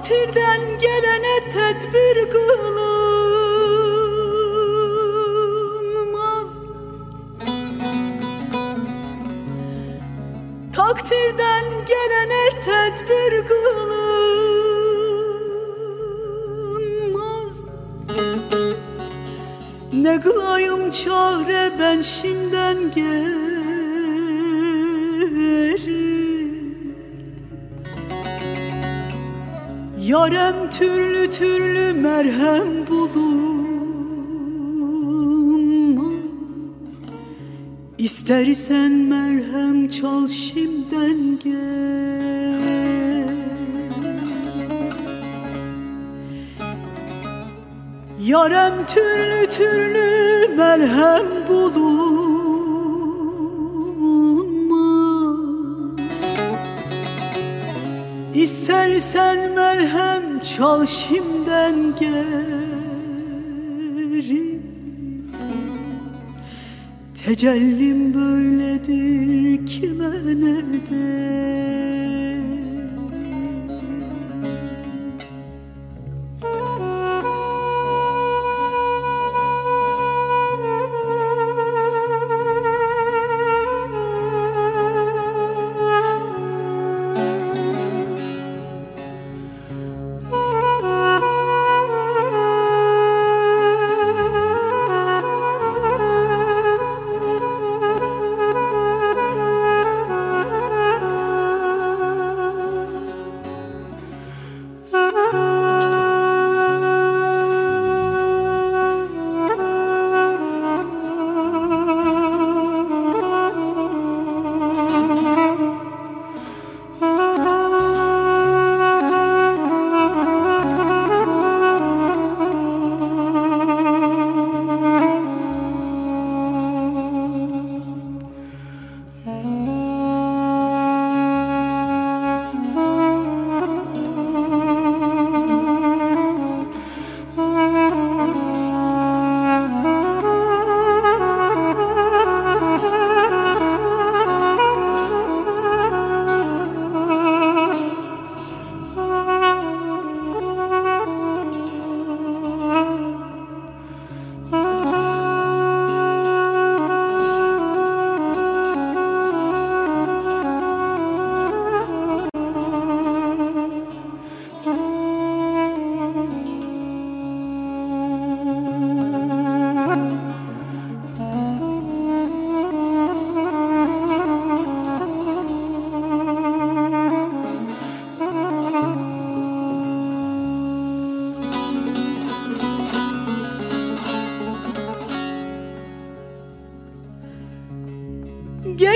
Takdirden gelene tedbir kılınmaz. Takdirden gelene tedbir kılınmaz. Ne kılayım çare ben şimdiden gel Yarem türlü türlü merhem bulunmaz. İstersen merhem çal şimdiden gel. Yarem türlü türlü merhem bulunmaz İstersen merhem çal şimdiden geri. Tecellim böyledir kime ne der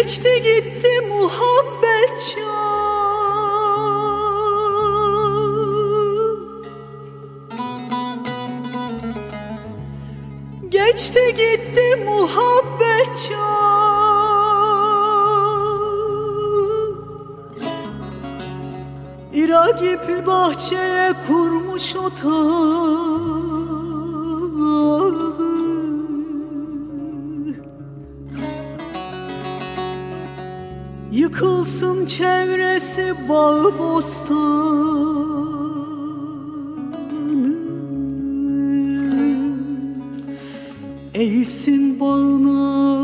Geçti gitti muhabbet çağı. Geçti gitti muhabbet çağı. Irak gibi bahçeye kurmuş otağı Yıkılsın çevresi bağ bostanı. Eğilsin bağına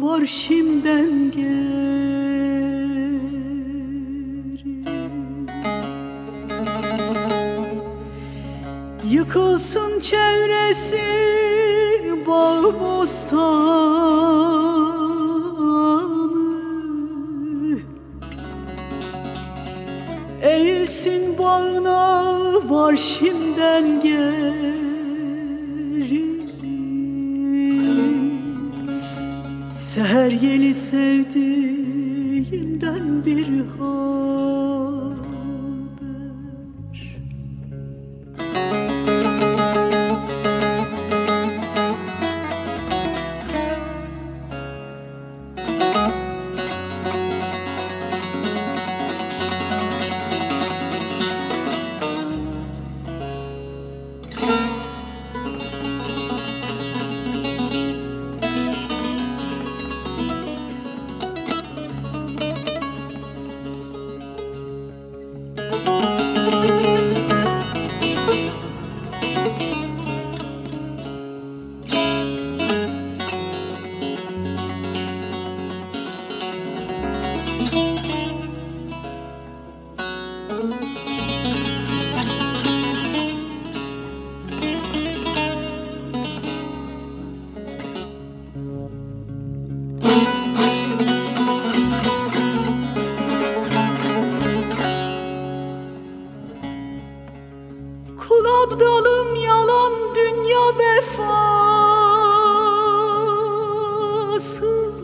var şimden geri. Yıkılsın çevresi bağ bostanı Eğilsin bağına var şimden geri. Seher yeli sevdiğimden bir haber vefasız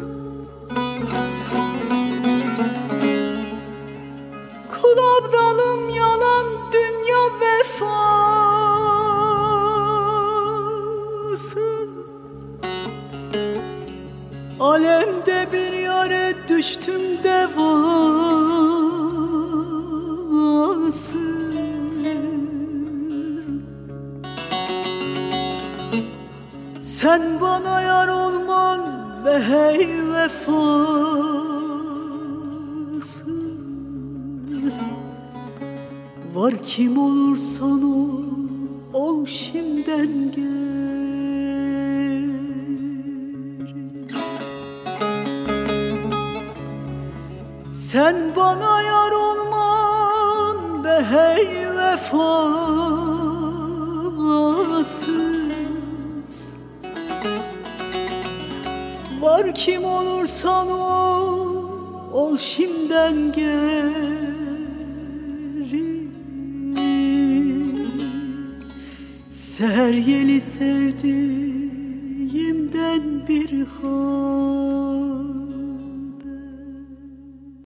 Kul abdalım yalan dünya vefasız. Alemde bir yare düştüm devasız Sen bana yar olman be hey vefasız. Var kim olursan ol, ol şimden geri. Sen bana yar olman be hey vefasız Var kim olursan ol, ol şimden geri. Seher yeli sevdiğimden bir haber